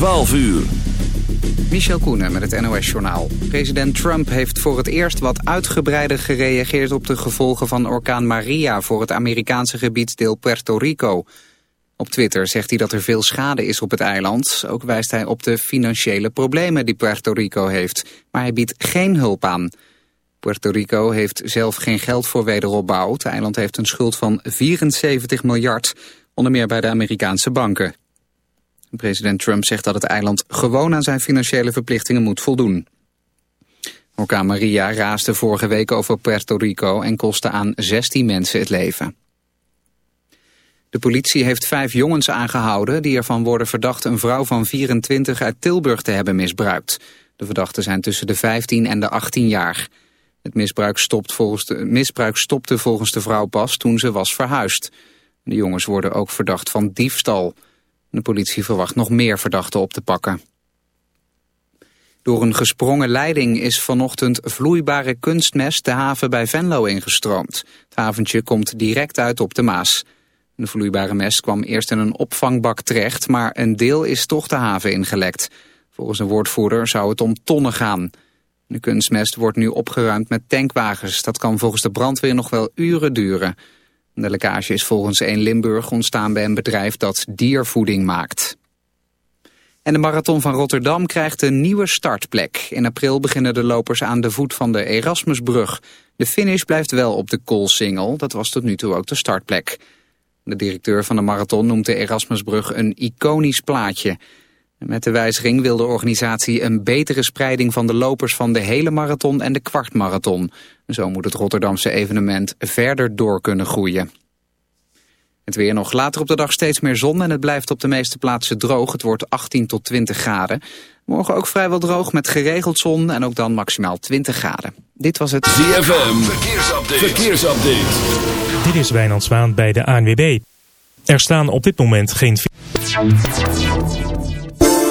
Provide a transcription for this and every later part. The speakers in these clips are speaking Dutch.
12 uur. Michel Koenen met het NOS-journaal. President Trump heeft voor het eerst wat uitgebreider gereageerd op de gevolgen van orkaan Maria voor het Amerikaanse gebiedsdeel Puerto Rico. Op Twitter zegt hij dat er veel schade is op het eiland. Ook wijst hij op de financiële problemen die Puerto Rico heeft. Maar hij biedt geen hulp aan. Puerto Rico heeft zelf geen geld voor wederopbouw. Het eiland heeft een schuld van 74 miljard, onder meer bij de Amerikaanse banken. President Trump zegt dat het eiland gewoon aan zijn financiële verplichtingen moet voldoen. Orkaan Maria raasde vorige week over Puerto Rico en kostte aan 16 mensen het leven. De politie heeft vijf jongens aangehouden die ervan worden verdacht een vrouw van 24 uit Tilburg te hebben misbruikt. De verdachten zijn tussen de 15 en de 18 jaar. Het misbruik, stopt volgens de, misbruik stopte volgens de vrouw pas toen ze was verhuisd. De jongens worden ook verdacht van diefstal. De politie verwacht nog meer verdachten op te pakken. Door een gesprongen leiding is vanochtend vloeibare kunstmest de haven bij Venlo ingestroomd. Het haventje komt direct uit op de Maas. De vloeibare mest kwam eerst in een opvangbak terecht, maar een deel is toch de haven ingelekt. Volgens een woordvoerder zou het om tonnen gaan. De kunstmest wordt nu opgeruimd met tankwagens. Dat kan volgens de brandweer nog wel uren duren. De lekkage is volgens 1 Limburg ontstaan bij een bedrijf dat diervoeding maakt. En de Marathon van Rotterdam krijgt een nieuwe startplek. In april beginnen de lopers aan de voet van de Erasmusbrug. De finish blijft wel op de Koolsingel, dat was tot nu toe ook de startplek. De directeur van de marathon noemt de Erasmusbrug een iconisch plaatje. Met de wijziging wil de organisatie een betere spreiding van de lopers van de hele marathon en de kwartmarathon. Zo moet het Rotterdamse evenement verder door kunnen groeien. Het weer nog later op de dag steeds meer zon en het blijft op de meeste plaatsen droog. Het wordt 18 tot 20 graden. Morgen ook vrijwel droog met geregeld zon en ook dan maximaal 20 graden. Dit was het ZFM Verkeersupdate. Verkeersupdate. Dit is Wijnand Zwaan bij de ANWB. Er staan op dit moment geen...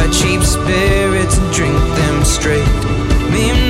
buy cheap spirits and drink them straight. Me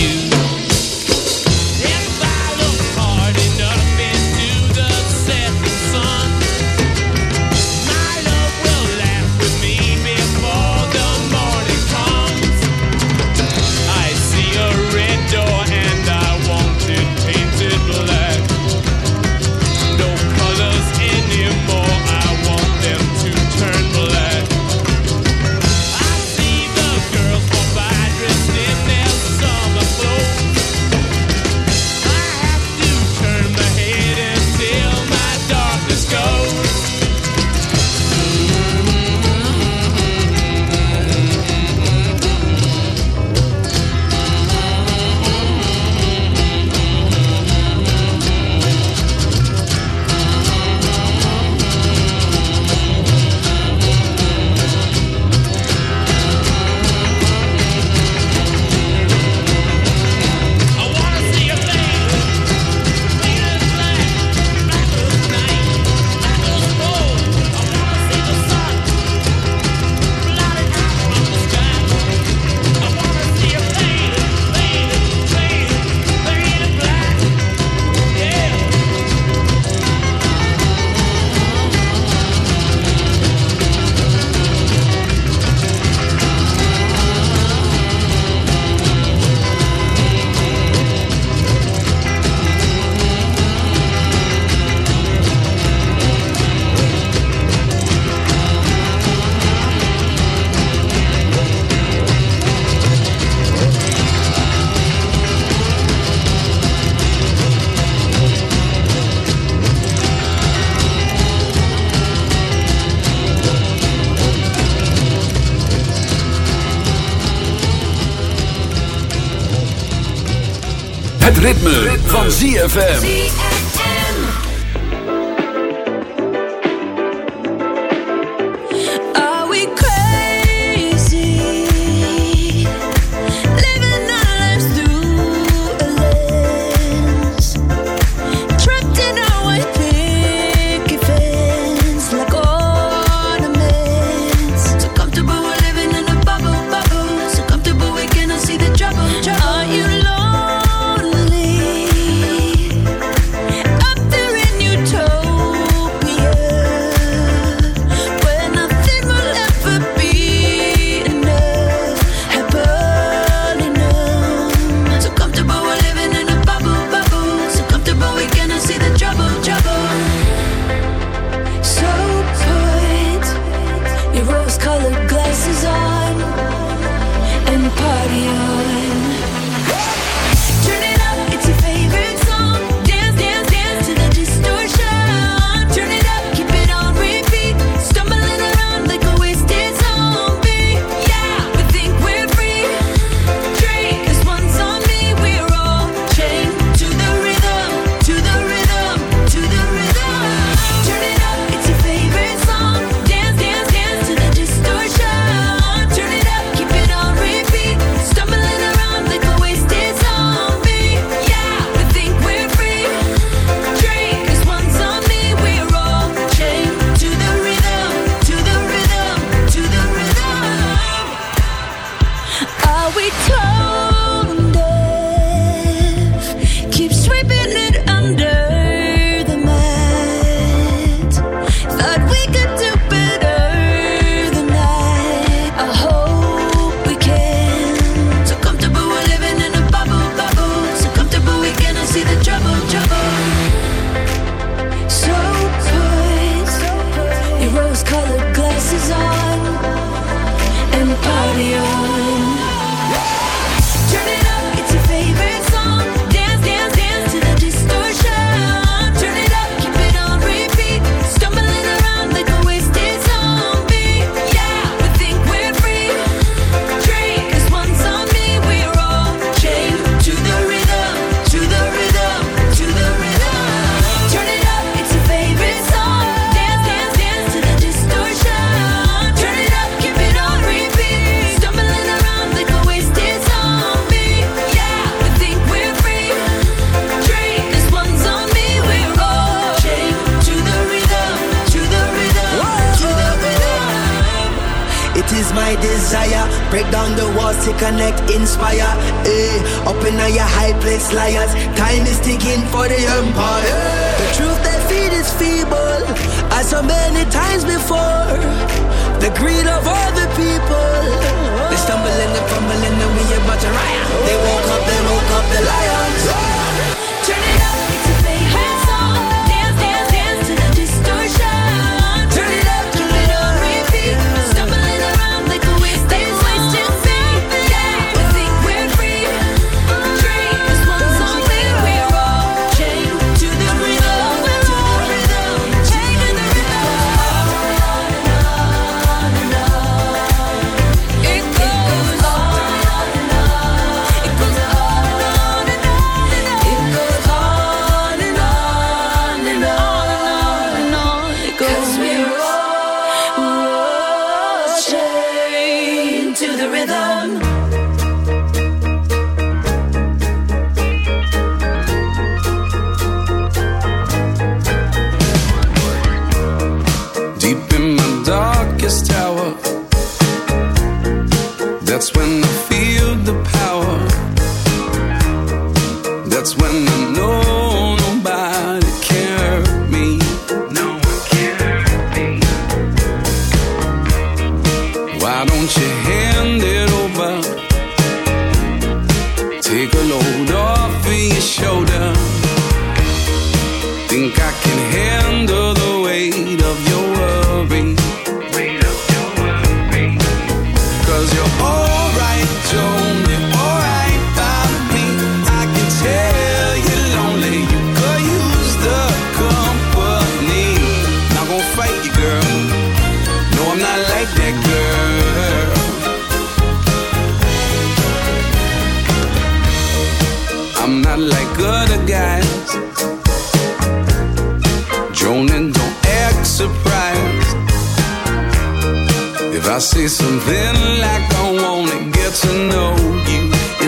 Ritme, van ZFM.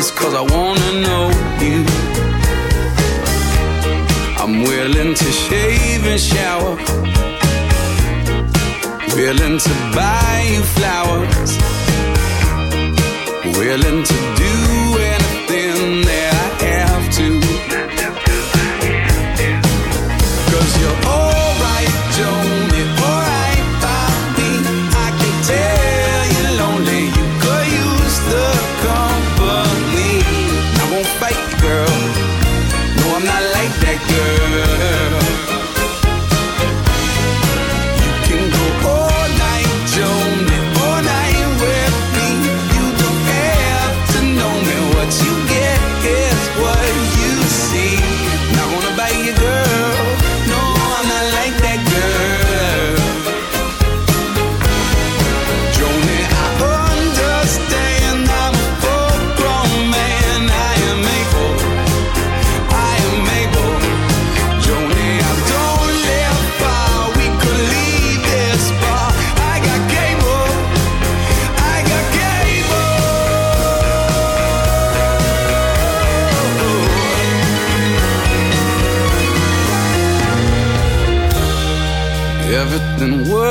this cause I wanna know you. I'm willing to shave and shower. Willing to buy you flowers. Willing to do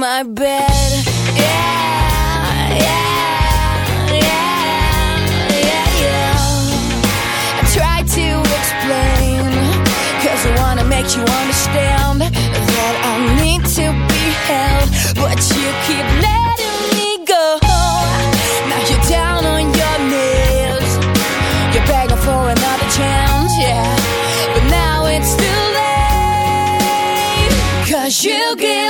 my bed. Yeah, yeah, yeah, yeah, yeah. I try to explain, cause I wanna make you understand that I need to be held, but you keep letting me go. Now you're down on your knees, you're begging for another chance, yeah. But now it's too late, cause you give